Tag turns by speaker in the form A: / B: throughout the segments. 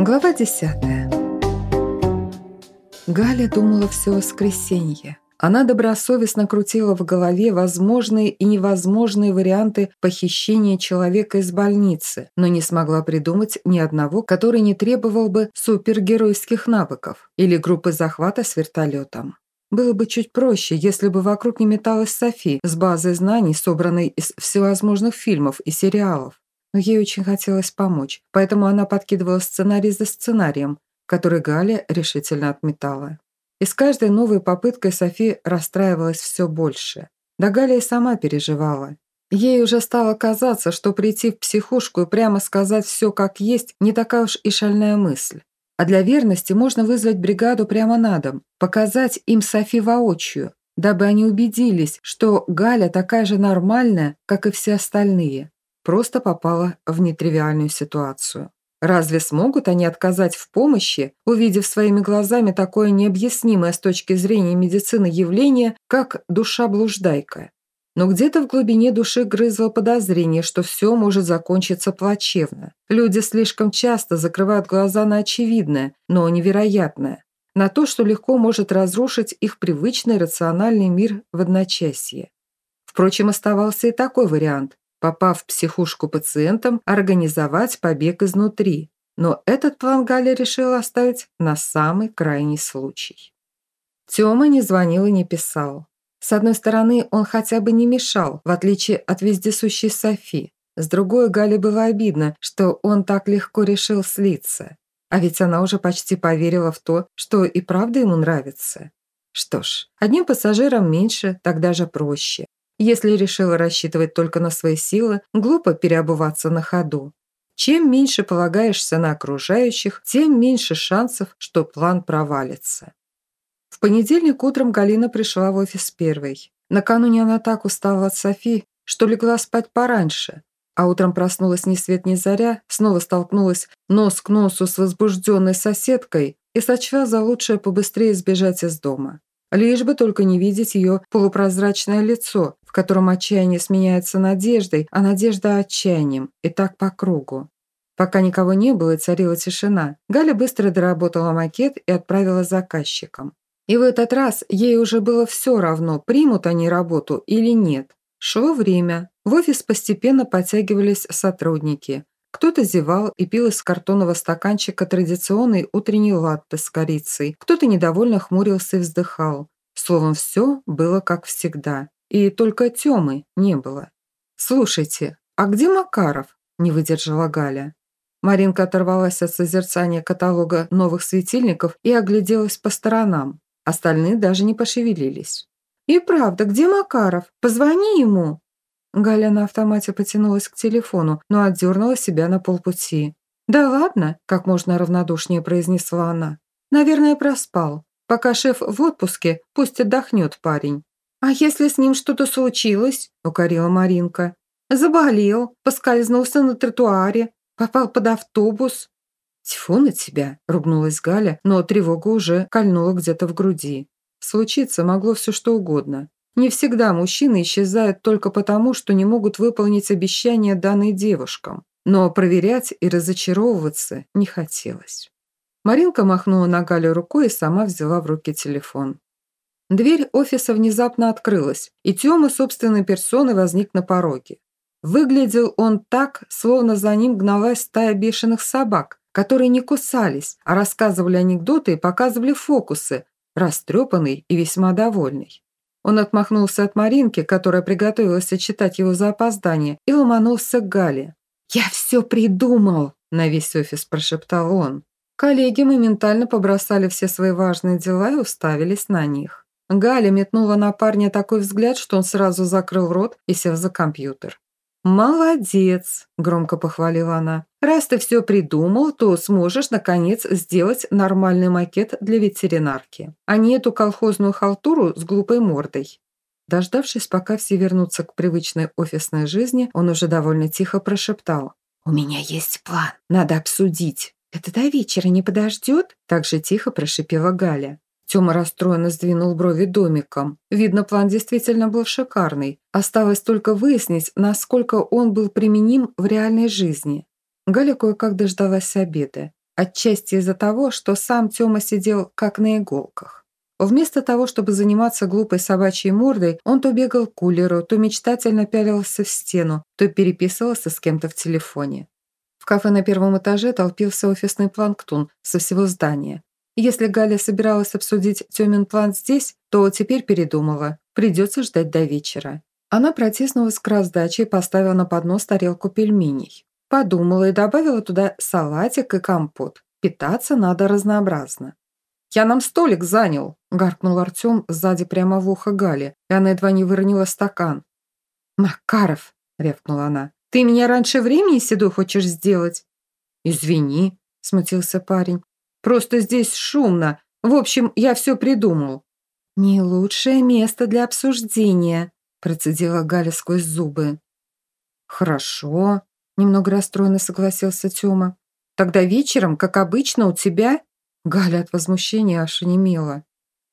A: Глава 10. Галя думала все воскресенье. Она добросовестно крутила в голове возможные и невозможные варианты похищения человека из больницы, но не смогла придумать ни одного, который не требовал бы супергеройских навыков или группы захвата с вертолетом. Было бы чуть проще, если бы вокруг не металась Софи с базой знаний, собранной из всевозможных фильмов и сериалов. Но ей очень хотелось помочь, поэтому она подкидывала сценарий за сценарием, который Галя решительно отметала. И с каждой новой попыткой Софи расстраивалась все больше. Да Галя и сама переживала. Ей уже стало казаться, что прийти в психушку и прямо сказать все как есть не такая уж и шальная мысль. А для верности можно вызвать бригаду прямо на дом, показать им Софи воочию, дабы они убедились, что Галя такая же нормальная, как и все остальные, просто попала в нетривиальную ситуацию. Разве смогут они отказать в помощи, увидев своими глазами такое необъяснимое с точки зрения медицины явление, как душа-блуждайка? Но где-то в глубине души грызло подозрение, что все может закончиться плачевно. Люди слишком часто закрывают глаза на очевидное, но невероятное. На то, что легко может разрушить их привычный рациональный мир в одночасье. Впрочем, оставался и такой вариант. Попав в психушку пациентам, организовать побег изнутри. Но этот план Галя решила оставить на самый крайний случай. Тёма не звонил и не писал. С одной стороны, он хотя бы не мешал, в отличие от вездесущей Софи. С другой, Гале было обидно, что он так легко решил слиться. А ведь она уже почти поверила в то, что и правда ему нравится. Что ж, одним пассажиром меньше, тогда же проще. Если решила рассчитывать только на свои силы, глупо переобуваться на ходу. Чем меньше полагаешься на окружающих, тем меньше шансов, что план провалится. В понедельник утром Галина пришла в офис первой. Накануне она так устала от Софи, что легла спать пораньше, а утром проснулась ни свет ни заря, снова столкнулась нос к носу с возбужденной соседкой и сочла за лучшее побыстрее сбежать из дома. Лишь бы только не видеть ее полупрозрачное лицо, в котором отчаяние сменяется надеждой, а надежда отчаянием, и так по кругу. Пока никого не было и царила тишина, Галя быстро доработала макет и отправила заказчикам. И в этот раз ей уже было все равно, примут они работу или нет. Шло время. В офис постепенно подтягивались сотрудники. Кто-то зевал и пил из картонного стаканчика традиционный утренний латте с корицей. Кто-то недовольно хмурился и вздыхал. Словом, все было как всегда. И только Тёмы не было. «Слушайте, а где Макаров?» – не выдержала Галя. Маринка оторвалась от созерцания каталога новых светильников и огляделась по сторонам. Остальные даже не пошевелились. «И правда, где Макаров? Позвони ему!» Галя на автомате потянулась к телефону, но отдернула себя на полпути. «Да ладно», – как можно равнодушнее произнесла она. «Наверное, проспал. Пока шеф в отпуске, пусть отдохнет парень». «А если с ним что-то случилось?» – укорила Маринка. «Заболел, поскользнулся на тротуаре, попал под автобус». «Тьфу на тебя!» – ругнулась Галя, но тревога уже кольнула где-то в груди. Случиться могло все что угодно. Не всегда мужчины исчезают только потому, что не могут выполнить обещания, данные девушкам. Но проверять и разочаровываться не хотелось. Маринка махнула на Галю рукой и сама взяла в руки телефон. Дверь офиса внезапно открылась, и Тёма собственной персоной возник на пороге. Выглядел он так, словно за ним гналась стая бешеных собак, которые не кусались, а рассказывали анекдоты и показывали фокусы, растрепанный и весьма довольный. Он отмахнулся от Маринки, которая приготовилась читать его за опоздание, и ломанулся к Гале. «Я все придумал!» – на весь офис прошептал он. Коллеги моментально побросали все свои важные дела и уставились на них. Галя метнула на парня такой взгляд, что он сразу закрыл рот и сел за компьютер. «Молодец!» – громко похвалила она. «Раз ты все придумал, то сможешь, наконец, сделать нормальный макет для ветеринарки, а не эту колхозную халтуру с глупой мордой». Дождавшись, пока все вернутся к привычной офисной жизни, он уже довольно тихо прошептал. «У меня есть план, надо обсудить». «Это до вечера не подождет?» Так же тихо прошипела Галя. Тёма расстроенно сдвинул брови домиком. Видно, план действительно был шикарный. Осталось только выяснить, насколько он был применим в реальной жизни. Галя кое-как дождалась обеда. Отчасти из-за того, что сам Тёма сидел как на иголках. Вместо того, чтобы заниматься глупой собачьей мордой, он то бегал к кулеру, то мечтательно пялился в стену, то переписывался с кем-то в телефоне. В кафе на первом этаже толпился офисный планктон со всего здания. Если Галя собиралась обсудить Тёмин план здесь, то теперь передумала. Придется ждать до вечера. Она протиснулась к раздаче и поставила на поднос тарелку пельменей. Подумала и добавила туда салатик и компот. Питаться надо разнообразно. «Я нам столик занял!» – гаркнул Артем сзади прямо в ухо Гали, и она едва не выронила стакан. «Макаров!» – ревкнула она. «Ты меня раньше времени седой хочешь сделать?» «Извини», – смутился парень. «Просто здесь шумно. В общем, я все придумал». «Не лучшее место для обсуждения», – процедила Галя сквозь зубы. «Хорошо», Немного расстроенно согласился Тёма. «Тогда вечером, как обычно, у тебя...» Галя от возмущения аж онемела.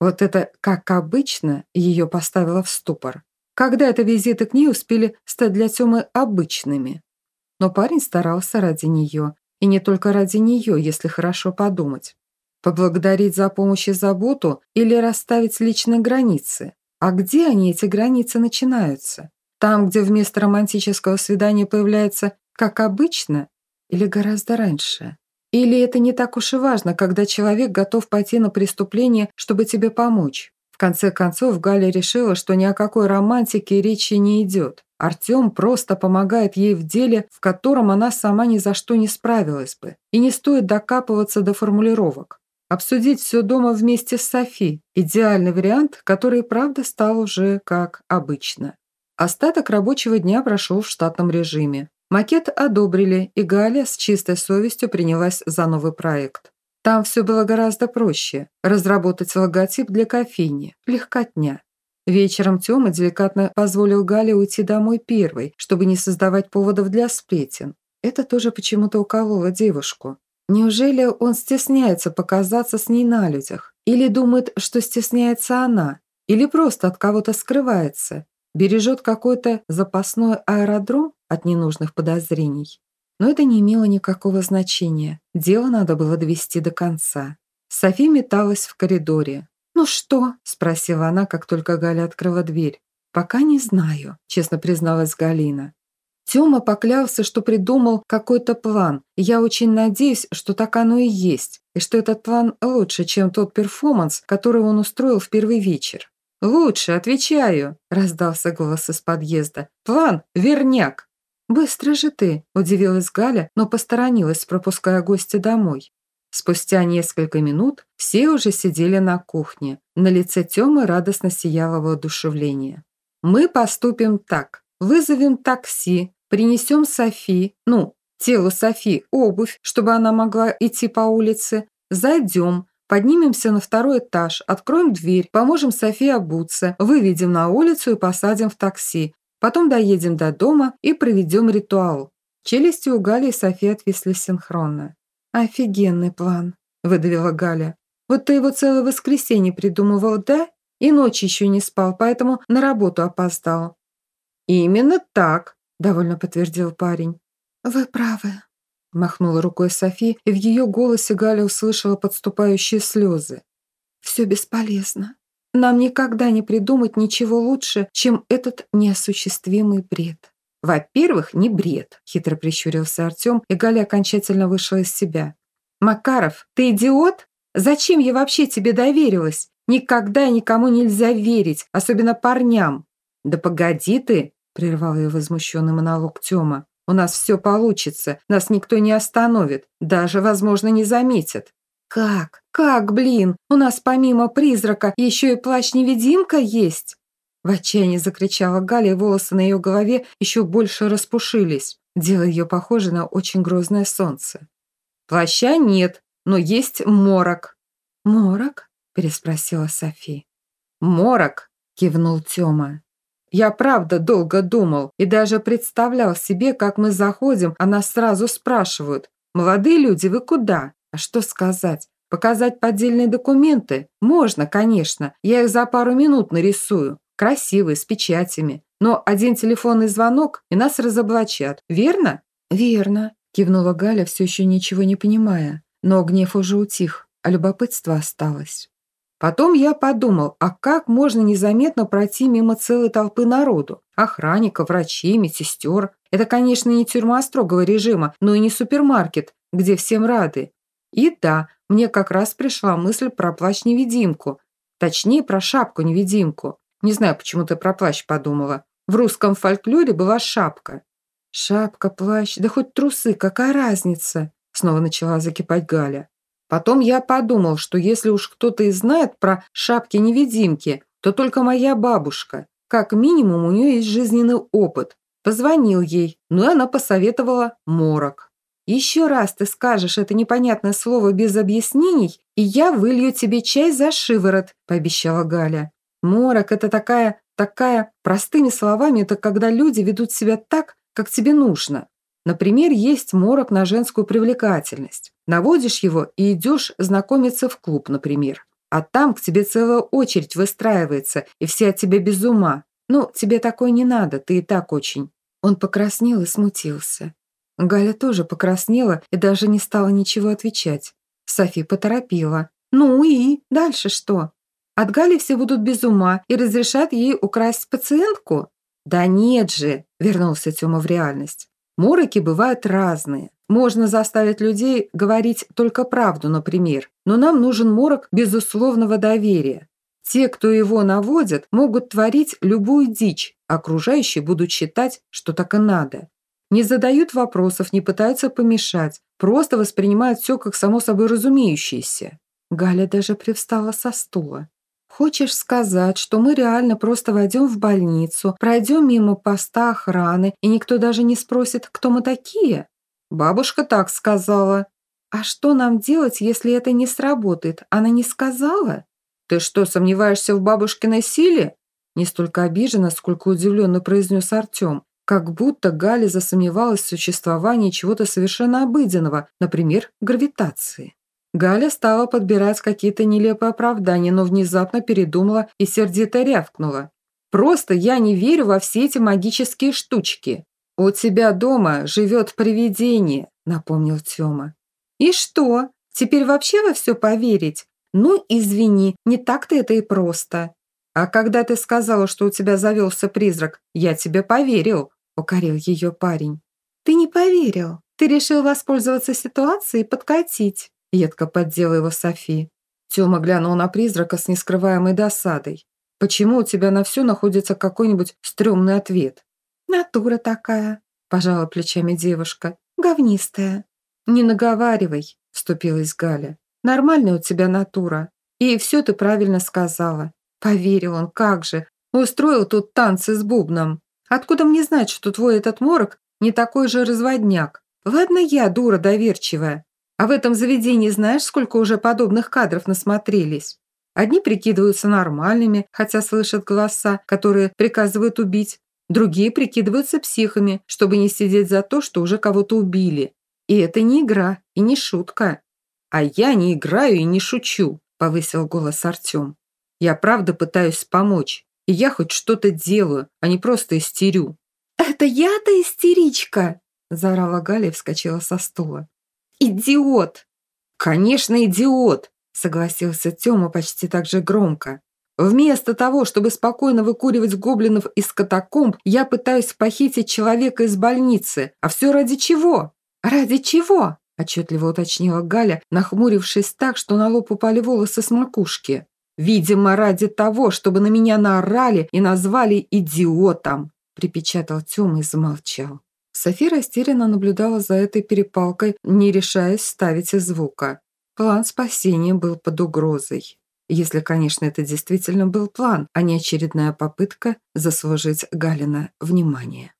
A: Вот это «как обычно» ее поставило в ступор. Когда это визиты к ней успели стать для Тёмы обычными? Но парень старался ради нее. Не только ради нее, если хорошо подумать. Поблагодарить за помощь и заботу или расставить личные границы? А где они, эти границы, начинаются? Там, где вместо романтического свидания появляется как обычно или гораздо раньше? Или это не так уж и важно, когда человек готов пойти на преступление, чтобы тебе помочь? В конце концов, Галя решила, что ни о какой романтике речи не идет. Артем просто помогает ей в деле, в котором она сама ни за что не справилась бы. И не стоит докапываться до формулировок. Обсудить все дома вместе с Софи – идеальный вариант, который, правда, стал уже как обычно. Остаток рабочего дня прошел в штатном режиме. Макет одобрили, и Галя с чистой совестью принялась за новый проект. Там все было гораздо проще. Разработать логотип для кофейни. Легкотня. Вечером Тёма деликатно позволил Гале уйти домой первой, чтобы не создавать поводов для сплетен. Это тоже почему-то укололо девушку. Неужели он стесняется показаться с ней на людях? Или думает, что стесняется она? Или просто от кого-то скрывается? Бережет какой-то запасной аэродром? от ненужных подозрений. Но это не имело никакого значения. Дело надо было довести до конца. Софи металась в коридоре. «Ну что?» – спросила она, как только Галя открыла дверь. «Пока не знаю», – честно призналась Галина. Тёма поклялся, что придумал какой-то план. я очень надеюсь, что так оно и есть, и что этот план лучше, чем тот перформанс, который он устроил в первый вечер. «Лучше, отвечаю», – раздался голос из подъезда. «План – верняк». «Быстро же ты!» – удивилась Галя, но посторонилась, пропуская гостя домой. Спустя несколько минут все уже сидели на кухне. На лице Тёмы радостно сияло воодушевление. «Мы поступим так. Вызовем такси, принесем Софи, ну, телу Софи, обувь, чтобы она могла идти по улице, зайдем, поднимемся на второй этаж, откроем дверь, поможем Софи обуться, выведем на улицу и посадим в такси, Потом доедем до дома и проведем ритуал. Челюсти у Гали и Софи отвисли синхронно. «Офигенный план», – выдавила Галя. «Вот ты его целое воскресенье придумывал, да? И ночь еще не спал, поэтому на работу опоздал». «Именно так», – довольно подтвердил парень. «Вы правы», – махнула рукой Софи, и в ее голосе Галя услышала подступающие слезы. «Все бесполезно. Нам никогда не придумать ничего лучше, чем этот неосуществимый бред. «Во-первых, не бред», – хитро прищурился Артем, и Галя окончательно вышла из себя. «Макаров, ты идиот? Зачем я вообще тебе доверилась? Никогда никому нельзя верить, особенно парням». «Да погоди ты», – прервал ее возмущенный монолог Тёма. «У нас все получится, нас никто не остановит, даже, возможно, не заметит». «Как? Как, блин? У нас помимо призрака еще и плащ-невидимка есть?» В отчаянии закричала Галя, и волосы на ее голове еще больше распушились, делая ее похожей на очень грозное солнце. «Плаща нет, но есть морок». «Морок?» – переспросила Софи. «Морок!» – кивнул Тёма. Я правда долго думал и даже представлял себе, как мы заходим, а нас сразу спрашивают, «Молодые люди, вы куда?» А что сказать? Показать поддельные документы? Можно, конечно. Я их за пару минут нарисую. Красивые, с печатями. Но один телефонный звонок, и нас разоблачат. Верно? Верно, кивнула Галя, все еще ничего не понимая. Но гнев уже утих, а любопытство осталось. Потом я подумал, а как можно незаметно пройти мимо целой толпы народу? Охранников, врачей, медсестер. Это, конечно, не тюрьма строгого режима, но и не супермаркет, где всем рады. И да, мне как раз пришла мысль про плащ-невидимку. Точнее, про шапку-невидимку. Не знаю, почему ты про плащ подумала. В русском фольклоре была шапка. Шапка, плащ, да хоть трусы, какая разница? Снова начала закипать Галя. Потом я подумал, что если уж кто-то и знает про шапки-невидимки, то только моя бабушка. Как минимум у нее есть жизненный опыт. Позвонил ей, но ну она посоветовала морок. «Еще раз ты скажешь это непонятное слово без объяснений, и я вылью тебе чай за шиворот», – пообещала Галя. «Морок – это такая, такая, простыми словами, это когда люди ведут себя так, как тебе нужно. Например, есть морок на женскую привлекательность. Наводишь его и идешь знакомиться в клуб, например. А там к тебе целая очередь выстраивается, и все от тебя без ума. Ну, тебе такое не надо, ты и так очень». Он покраснел и смутился. Галя тоже покраснела и даже не стала ничего отвечать. Софи поторопила. «Ну и дальше что? От Гали все будут без ума и разрешат ей украсть пациентку?» «Да нет же!» – вернулся Тёма в реальность. Мороки бывают разные. Можно заставить людей говорить только правду, например, но нам нужен морок безусловного доверия. Те, кто его наводят, могут творить любую дичь, окружающие будут считать, что так и надо. Не задают вопросов, не пытаются помешать, просто воспринимают все как само собой разумеющееся. Галя даже привстала со стула. Хочешь сказать, что мы реально просто войдем в больницу, пройдем мимо поста охраны, и никто даже не спросит, кто мы такие? Бабушка так сказала. А что нам делать, если это не сработает? Она не сказала? Ты что, сомневаешься в бабушкиной силе? Не столько обиженно, сколько удивленно произнес Артем. Как будто Галя засомневалась в существовании чего-то совершенно обыденного, например, гравитации. Галя стала подбирать какие-то нелепые оправдания, но внезапно передумала и сердито рявкнула. «Просто я не верю во все эти магические штучки. У тебя дома живет привидение», – напомнил Тёма. «И что? Теперь вообще во все поверить? Ну, извини, не так-то это и просто». «А когда ты сказала, что у тебя завелся призрак, я тебе поверил», – укорил ее парень. «Ты не поверил. Ты решил воспользоваться ситуацией и подкатить». Едко поддела его Софи. Тёма глянул на призрака с нескрываемой досадой. «Почему у тебя на все находится какой-нибудь стрёмный ответ?» «Натура такая», – пожала плечами девушка. «Говнистая». «Не наговаривай», – вступилась Галя. «Нормальная у тебя натура. И все ты правильно сказала». Поверил он, как же. Устроил тут танцы с бубном. Откуда мне знать, что твой этот морок не такой же разводняк? Ладно я, дура доверчивая. А в этом заведении знаешь, сколько уже подобных кадров насмотрелись? Одни прикидываются нормальными, хотя слышат голоса, которые приказывают убить. Другие прикидываются психами, чтобы не сидеть за то, что уже кого-то убили. И это не игра, и не шутка. А я не играю и не шучу, повысил голос Артем. Я правда пытаюсь помочь. И я хоть что-то делаю, а не просто истерю. «Это я-то истеричка!» – заорала Галя и вскочила со стула. «Идиот!» «Конечно, идиот!» – согласился Тёма почти так же громко. «Вместо того, чтобы спокойно выкуривать гоблинов из катакомб, я пытаюсь похитить человека из больницы. А все ради чего?» «Ради чего?» – отчетливо уточнила Галя, нахмурившись так, что на лоб упали волосы с макушки. «Видимо, ради того, чтобы на меня наорали и назвали идиотом», – припечатал Тёма и замолчал. Софи растерянно наблюдала за этой перепалкой, не решаясь ставить и звука. План спасения был под угрозой. Если, конечно, это действительно был план, а не очередная попытка заслужить Галина внимание.